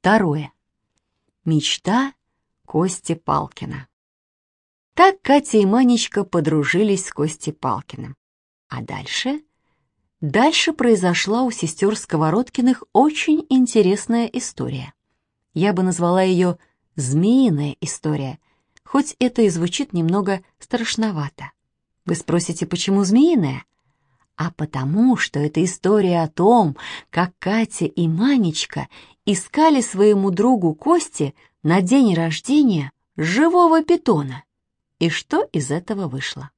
Второе. Мечта Кости Палкина. Так Катя и Манечка подружились с Костей Палкиным. А дальше? Дальше произошла у сестер Сковородкиных очень интересная история. Я бы назвала ее «змеиная история», хоть это и звучит немного страшновато. Вы спросите, почему змеиная? А потому, что это история о том, как Катя и Манечка искали своему другу Косте на день рождения живого питона. И что из этого вышло?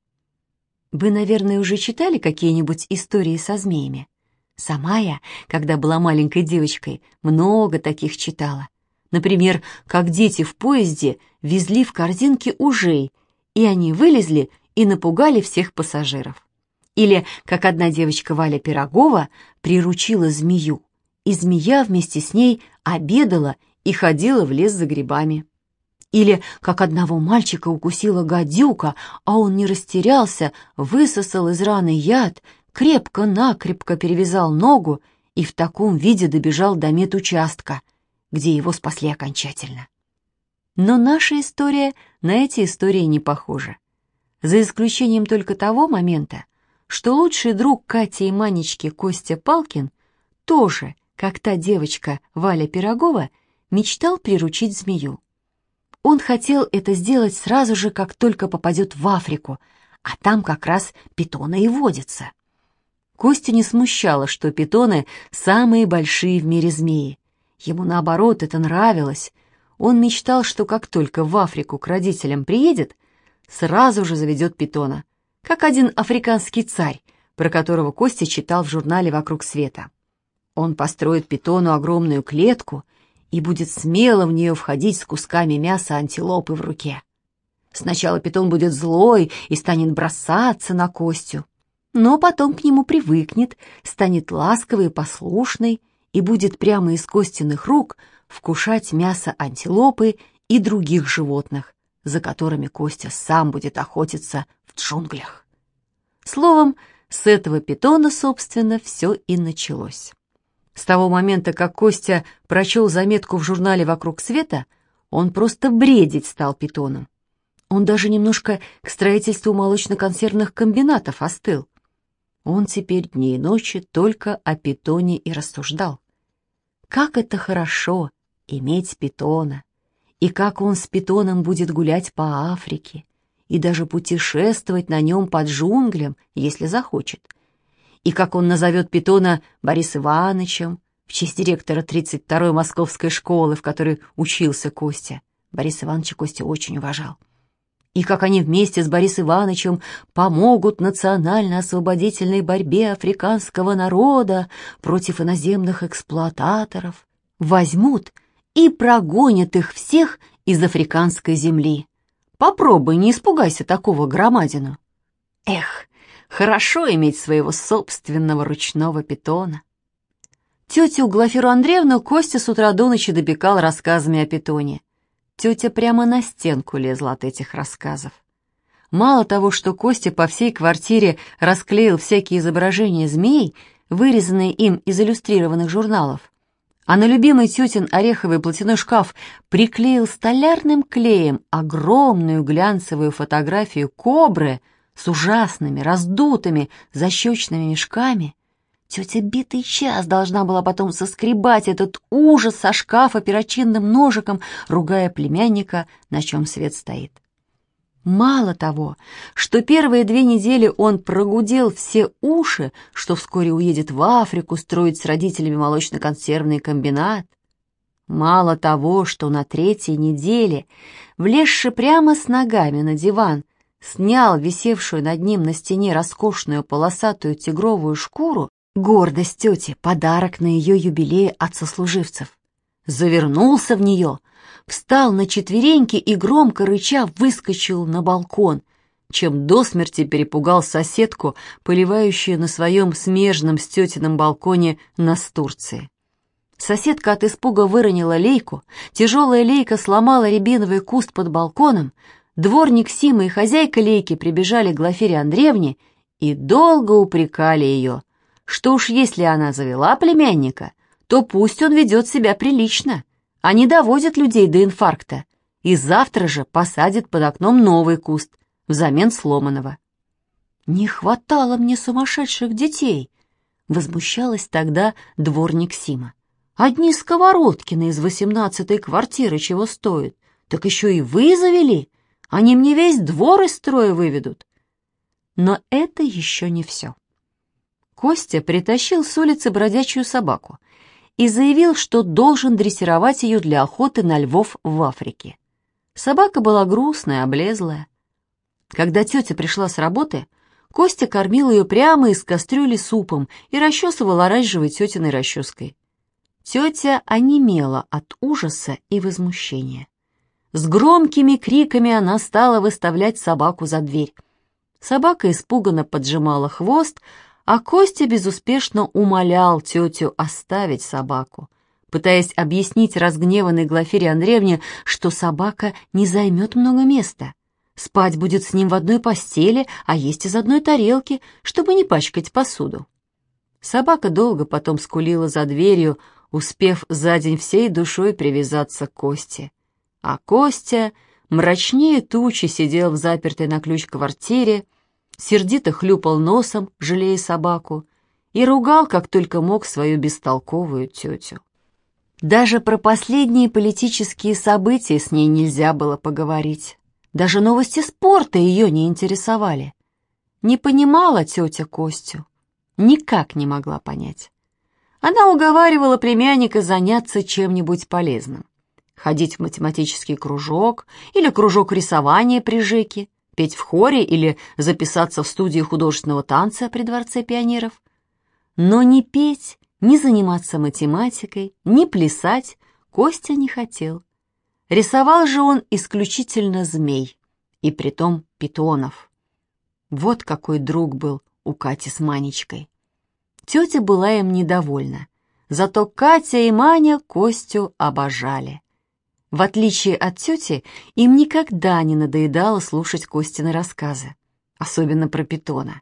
Вы, наверное, уже читали какие-нибудь истории со змеями? Сама я, когда была маленькой девочкой, много таких читала. Например, как дети в поезде везли в корзинке ужей, и они вылезли и напугали всех пассажиров. Или как одна девочка Валя Пирогова приручила змею, и змея вместе с ней обедала и ходила в лес за грибами. Или как одного мальчика укусила гадюка, а он не растерялся, высосал из раны яд, крепко-накрепко перевязал ногу и в таком виде добежал до медучастка, где его спасли окончательно. Но наша история на эти истории не похожа. За исключением только того момента, что лучший друг Кати и Манечки Костя Палкин тоже, как та девочка Валя Пирогова, мечтал приручить змею. Он хотел это сделать сразу же, как только попадет в Африку, а там как раз питоны и водятся. Костю не смущало, что питоны — самые большие в мире змеи. Ему, наоборот, это нравилось. Он мечтал, что как только в Африку к родителям приедет, сразу же заведет питона, как один африканский царь, про которого Костя читал в журнале «Вокруг света». Он построит питону огромную клетку и будет смело в нее входить с кусками мяса антилопы в руке. Сначала питон будет злой и станет бросаться на Костю, но потом к нему привыкнет, станет ласковый и послушный и будет прямо из Костиных рук вкушать мясо антилопы и других животных, за которыми Костя сам будет охотиться в джунглях. Словом, с этого питона, собственно, все и началось. С того момента, как Костя прочел заметку в журнале «Вокруг света», он просто бредить стал питоном. Он даже немножко к строительству молочно-консервных комбинатов остыл. Он теперь дни и ночи только о питоне и рассуждал. Как это хорошо иметь питона, и как он с питоном будет гулять по Африке, и даже путешествовать на нем под джунглям, если захочет — и как он назовет питона Борис Ивановичем в честь директора 32-й московской школы, в которой учился Костя. Борис Иванович Костя очень уважал. И как они вместе с Борисом Ивановичем помогут национально-освободительной борьбе африканского народа против иноземных эксплуататоров, возьмут и прогонят их всех из африканской земли. Попробуй, не испугайся такого громадину. Эх, Хорошо иметь своего собственного ручного питона. Тетю Глафиру Андреевну Костя с утра до ночи допекал рассказами о питоне. Тетя прямо на стенку лезла от этих рассказов. Мало того, что Костя по всей квартире расклеил всякие изображения змей, вырезанные им из иллюстрированных журналов, а на любимый тетин ореховый платяной шкаф приклеил столярным клеем огромную глянцевую фотографию кобры — с ужасными, раздутыми, защечными мешками. Тетя битый час должна была потом соскребать этот ужас со шкафа перочинным ножиком, ругая племянника, на чем свет стоит. Мало того, что первые две недели он прогудел все уши, что вскоре уедет в Африку строить с родителями молочно-консервный комбинат, Мало того, что на третьей неделе, влезши прямо с ногами на диван, снял висевшую над ним на стене роскошную полосатую тигровую шкуру, гордость тети, подарок на ее юбилей от сослуживцев. Завернулся в нее, встал на четвереньки и громко рыча выскочил на балкон, чем до смерти перепугал соседку, поливающую на своем смежном с тетином балконе настурции. Соседка от испуга выронила лейку, тяжелая лейка сломала рябиновый куст под балконом, Дворник Сима и хозяйка Лейки прибежали к Глафире Андреевне и долго упрекали ее, что уж если она завела племянника, то пусть он ведет себя прилично, Они доводят людей до инфаркта, и завтра же посадят под окном новый куст взамен сломанного. «Не хватало мне сумасшедших детей!» — возмущалась тогда дворник Сима. «Одни сковородкины из восемнадцатой квартиры чего стоят, так еще и вы завели. Они мне весь двор из строя выведут». Но это еще не все. Костя притащил с улицы бродячую собаку и заявил, что должен дрессировать ее для охоты на львов в Африке. Собака была грустная, облезлая. Когда тетя пришла с работы, Костя кормил ее прямо из кастрюли супом и расчесывал оранжевой тетиной расческой. Тетя онемела от ужаса и возмущения. С громкими криками она стала выставлять собаку за дверь. Собака испуганно поджимала хвост, а Костя безуспешно умолял тетю оставить собаку, пытаясь объяснить разгневанной Глафире Андреевне, что собака не займет много места. Спать будет с ним в одной постели, а есть из одной тарелки, чтобы не пачкать посуду. Собака долго потом скулила за дверью, успев за день всей душой привязаться к Косте. А Костя мрачнее тучи сидел в запертой на ключ квартире, сердито хлюпал носом, жалея собаку, и ругал, как только мог, свою бестолковую тетю. Даже про последние политические события с ней нельзя было поговорить. Даже новости спорта ее не интересовали. Не понимала тетя Костю. Никак не могла понять. Она уговаривала племянника заняться чем-нибудь полезным. Ходить в математический кружок или кружок рисования при Жеке, петь в хоре или записаться в студию художественного танца при Дворце пионеров. Но ни петь, ни заниматься математикой, ни плясать Костя не хотел. Рисовал же он исключительно змей, и притом питонов. Вот какой друг был у Кати с Манечкой. Тетя была им недовольна, зато Катя и Маня Костю обожали. В отличие от тети, им никогда не надоедало слушать Костины рассказы, особенно про питона.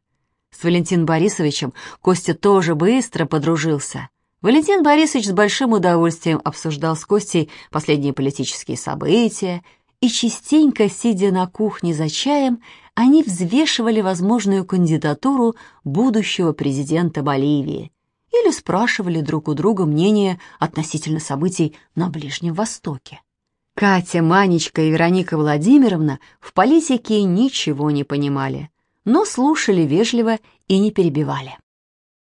С Валентином Борисовичем Костя тоже быстро подружился. Валентин Борисович с большим удовольствием обсуждал с Костей последние политические события, и частенько, сидя на кухне за чаем, они взвешивали возможную кандидатуру будущего президента Боливии или спрашивали друг у друга мнение относительно событий на Ближнем Востоке. Катя, Манечка и Вероника Владимировна в политике ничего не понимали, но слушали вежливо и не перебивали.